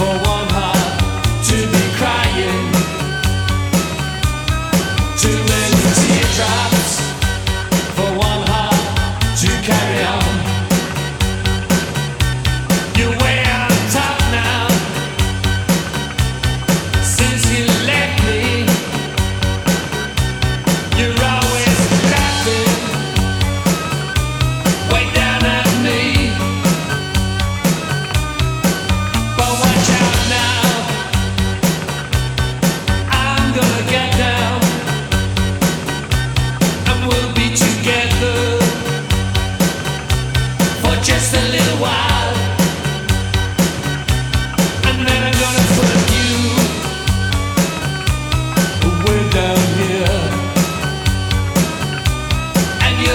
for